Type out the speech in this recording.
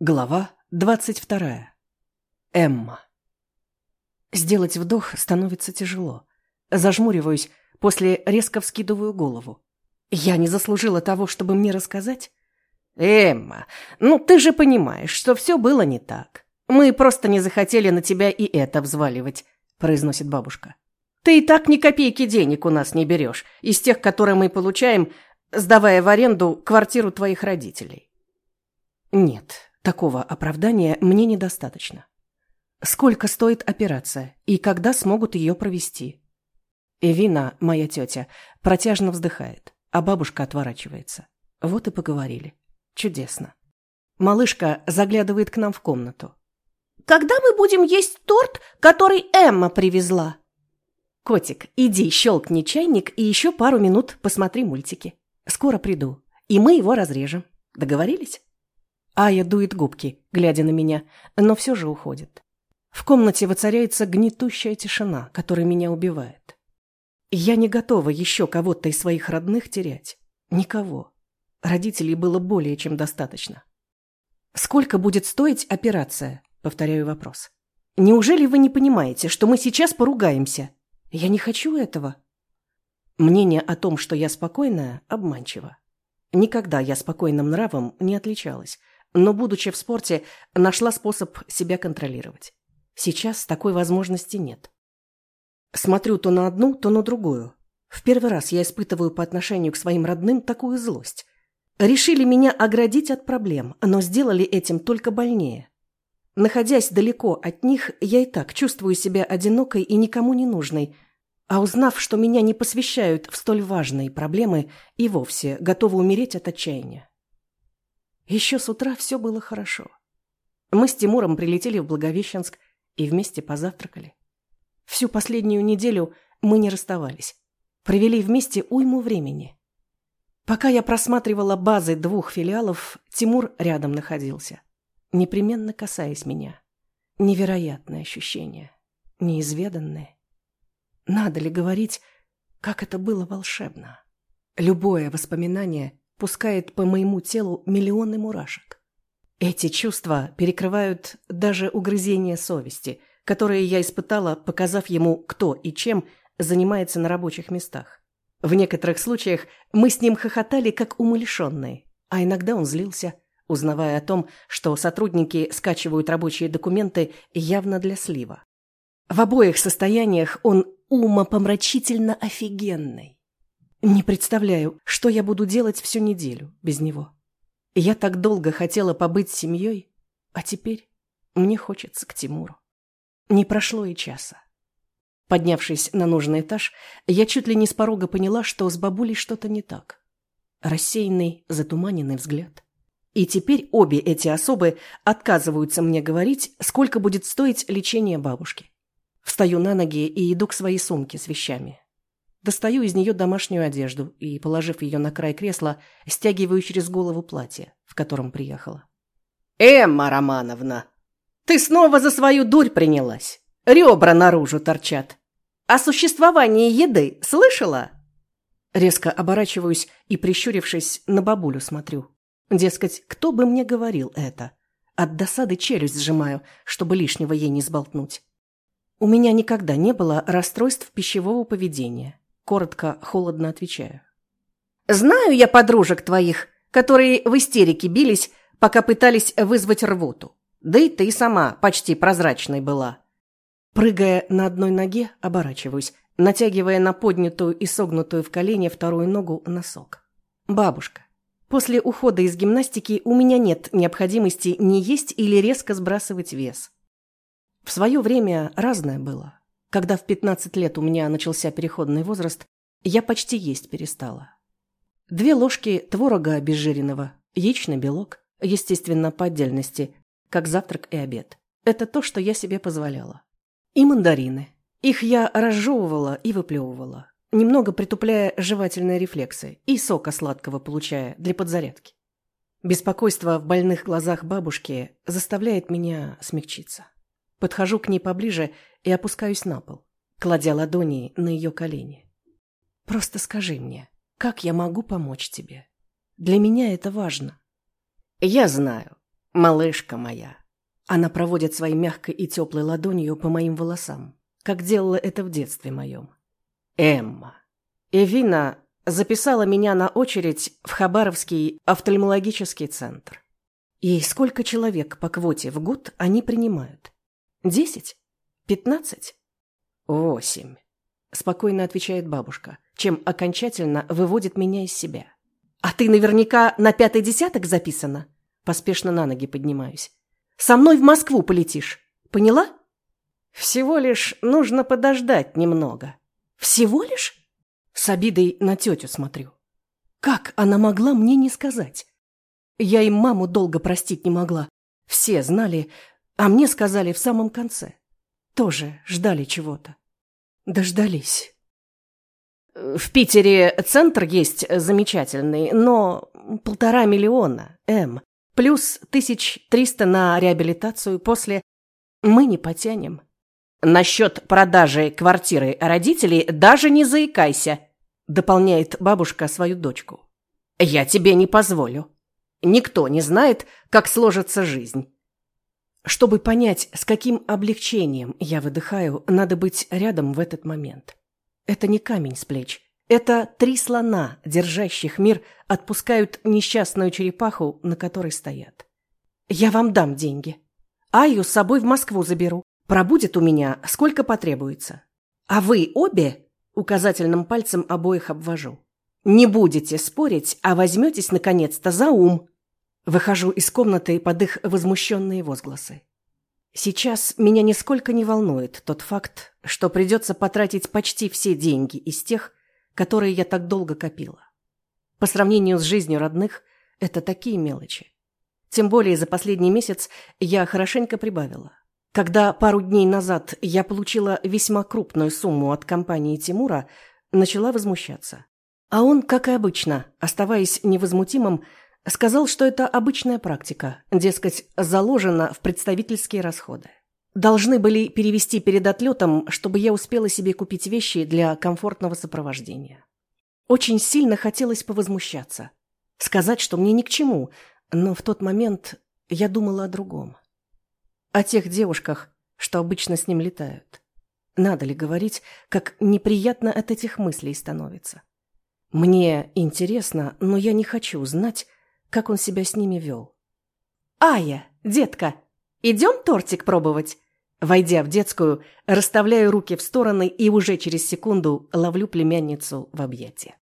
Глава двадцать вторая. Эмма. Сделать вдох становится тяжело. Зажмуриваюсь, после резко вскидываю голову. Я не заслужила того, чтобы мне рассказать? Эмма, ну ты же понимаешь, что все было не так. Мы просто не захотели на тебя и это взваливать, произносит бабушка. Ты и так ни копейки денег у нас не берешь, из тех, которые мы получаем, сдавая в аренду квартиру твоих родителей. Нет, Такого оправдания мне недостаточно. Сколько стоит операция и когда смогут ее провести? Эвина, моя тетя, протяжно вздыхает, а бабушка отворачивается. Вот и поговорили. Чудесно. Малышка заглядывает к нам в комнату. «Когда мы будем есть торт, который Эмма привезла?» «Котик, иди, щелкни чайник и еще пару минут посмотри мультики. Скоро приду, и мы его разрежем. Договорились?» Ая дует губки, глядя на меня, но все же уходит. В комнате воцаряется гнетущая тишина, которая меня убивает. Я не готова еще кого-то из своих родных терять. Никого. Родителей было более чем достаточно. «Сколько будет стоить операция?» – повторяю вопрос. «Неужели вы не понимаете, что мы сейчас поругаемся? Я не хочу этого». Мнение о том, что я спокойная, обманчиво. Никогда я спокойным нравом не отличалась, но, будучи в спорте, нашла способ себя контролировать. Сейчас такой возможности нет. Смотрю то на одну, то на другую. В первый раз я испытываю по отношению к своим родным такую злость. Решили меня оградить от проблем, но сделали этим только больнее. Находясь далеко от них, я и так чувствую себя одинокой и никому не нужной, а узнав, что меня не посвящают в столь важные проблемы, и вовсе готова умереть от отчаяния. Еще с утра все было хорошо. Мы с Тимуром прилетели в Благовещенск и вместе позавтракали. Всю последнюю неделю мы не расставались. Провели вместе уйму времени. Пока я просматривала базы двух филиалов, Тимур рядом находился, непременно касаясь меня. Невероятное ощущение, неизведанное. Надо ли говорить, как это было волшебно? Любое воспоминание пускает по моему телу миллионы мурашек. Эти чувства перекрывают даже угрызение совести, которые я испытала, показав ему, кто и чем занимается на рабочих местах. В некоторых случаях мы с ним хохотали, как умалишенные, а иногда он злился, узнавая о том, что сотрудники скачивают рабочие документы явно для слива. В обоих состояниях он умопомрачительно офигенный. Не представляю, что я буду делать всю неделю без него. Я так долго хотела побыть с семьей, а теперь мне хочется к Тимуру. Не прошло и часа. Поднявшись на нужный этаж, я чуть ли не с порога поняла, что с бабулей что-то не так. Рассеянный, затуманенный взгляд. И теперь обе эти особы отказываются мне говорить, сколько будет стоить лечение бабушки. Встаю на ноги и иду к своей сумке с вещами. Достаю из нее домашнюю одежду и, положив ее на край кресла, стягиваю через голову платье, в котором приехала. «Эмма Романовна, ты снова за свою дурь принялась. Ребра наружу торчат. О существовании еды слышала?» Резко оборачиваюсь и, прищурившись, на бабулю смотрю. Дескать, кто бы мне говорил это? От досады челюсть сжимаю, чтобы лишнего ей не сболтнуть. У меня никогда не было расстройств пищевого поведения. Коротко, холодно отвечаю. «Знаю я подружек твоих, которые в истерике бились, пока пытались вызвать рвоту. Да и ты сама почти прозрачной была». Прыгая на одной ноге, оборачиваюсь, натягивая на поднятую и согнутую в колене вторую ногу носок. «Бабушка, после ухода из гимнастики у меня нет необходимости не есть или резко сбрасывать вес. В свое время разное было. Когда в 15 лет у меня начался переходный возраст, я почти есть перестала. Две ложки творога обезжиренного, яичный белок, естественно, по отдельности, как завтрак и обед. Это то, что я себе позволяла. И мандарины. Их я разжевывала и выплевывала, немного притупляя жевательные рефлексы и сока сладкого получая для подзарядки. Беспокойство в больных глазах бабушки заставляет меня смягчиться. Подхожу к ней поближе и опускаюсь на пол, кладя ладони на ее колени. «Просто скажи мне, как я могу помочь тебе? Для меня это важно». «Я знаю. Малышка моя. Она проводит своей мягкой и теплой ладонью по моим волосам, как делала это в детстве моем. Эмма. Эвина записала меня на очередь в Хабаровский офтальмологический центр. И сколько человек по квоте в год они принимают? Десять? Пятнадцать? Восемь. Спокойно отвечает бабушка, чем окончательно выводит меня из себя. А ты наверняка на пятый десяток записана? Поспешно на ноги поднимаюсь. Со мной в Москву полетишь. Поняла? Всего лишь нужно подождать немного. Всего лишь? С обидой на тетю смотрю. Как она могла мне не сказать? Я им маму долго простить не могла. Все знали, а мне сказали в самом конце. Тоже ждали чего-то. Дождались. В Питере центр есть замечательный, но полтора миллиона, М, плюс тысяч триста на реабилитацию после мы не потянем. Насчет продажи квартиры родителей даже не заикайся, дополняет бабушка свою дочку. Я тебе не позволю. Никто не знает, как сложится жизнь. Чтобы понять, с каким облегчением я выдыхаю, надо быть рядом в этот момент. Это не камень с плеч. Это три слона, держащих мир, отпускают несчастную черепаху, на которой стоят. Я вам дам деньги. Аю с собой в Москву заберу. Пробудет у меня, сколько потребуется. А вы обе, указательным пальцем обоих обвожу, не будете спорить, а возьметесь, наконец-то, за ум. Выхожу из комнаты под их возмущенные возгласы. Сейчас меня нисколько не волнует тот факт, что придется потратить почти все деньги из тех, которые я так долго копила. По сравнению с жизнью родных, это такие мелочи. Тем более за последний месяц я хорошенько прибавила. Когда пару дней назад я получила весьма крупную сумму от компании Тимура, начала возмущаться. А он, как и обычно, оставаясь невозмутимым, сказал, что это обычная практика, дескать, заложена в представительские расходы. Должны были перевести перед отлетом, чтобы я успела себе купить вещи для комфортного сопровождения. Очень сильно хотелось повозмущаться. Сказать, что мне ни к чему, но в тот момент я думала о другом. О тех девушках, что обычно с ним летают. Надо ли говорить, как неприятно от этих мыслей становится? Мне интересно, но я не хочу знать, как он себя с ними вел. «Ая, детка, идем тортик пробовать?» Войдя в детскую, расставляю руки в стороны и уже через секунду ловлю племянницу в объятия.